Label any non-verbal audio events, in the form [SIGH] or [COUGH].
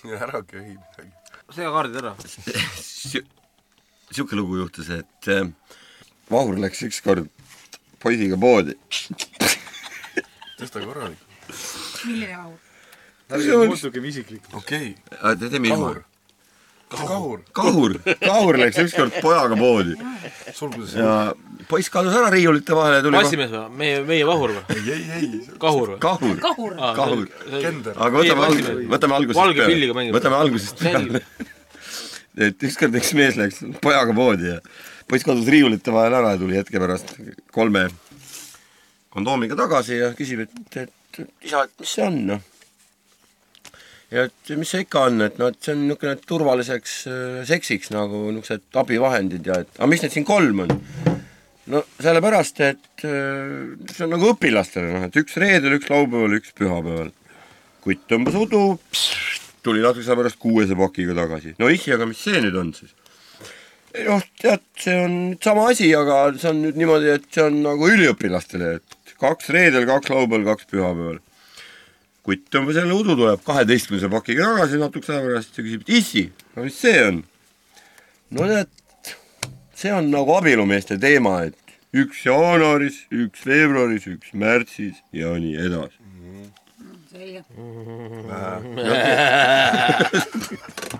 [LAUGHS] ära köhi midagi. sega kaardid ära. sihuke lugu juhtus, et äh, Vahur läks ükskord poisiga poodi. tõsta korralikult. milline vahur? See on- muutugem isiklikuks. okei teeme ilma kahur.. kahur. kahur, kahur läks ükskord pojaga poodi ja poiss kadus ära riiulite vahele ja tuli massimees või? meie, meie vahur või? ei, ei, ei. kahur või? kahur, kahur. kahur. Kender. aga võtame algusest, võtame algusest Valge pilliga mängib. võtame algusest peale. [LAUGHS] et ükskord üks mees läks pojaga poodi ja poiss kadus riiulite vahel ära ja tuli hetke pärast kolme kondoomiga tagasi ja küsib, et, et isa, et mis see on, noh. ja et mis see ikka on, et noh, et see on niisugune turvaliseks äh, seksiks nagu niisugused abivahendid ja et aga miks neid siin kolm on? No sellepärast, et äh, see on nagu õpilastele, noh, et üks reedel, üks laupäeval, üks pühapäeval. kutt tõmbas udu, tuli natukese aja pärast kuuese pakiga tagasi. no issi, aga mis see nüüd on siis? noh, tead, see on sama asi, aga see on nüüd niimoodi, et see on nagu üliõpilastele, et kaks reedel, kaks laupäeval, kaks pühapäeval. kutt tõmbas jälle udu, tuleb kaheteistkümnese pakiga tagasi natukese aja pärast ja küsib, et issi, aga mis see on? no tead, see on nagu abielumeeste teema, et üks jaanuaris, üks veebruaris, üks märtsis ja nii edasi. selge. [LAUGHS]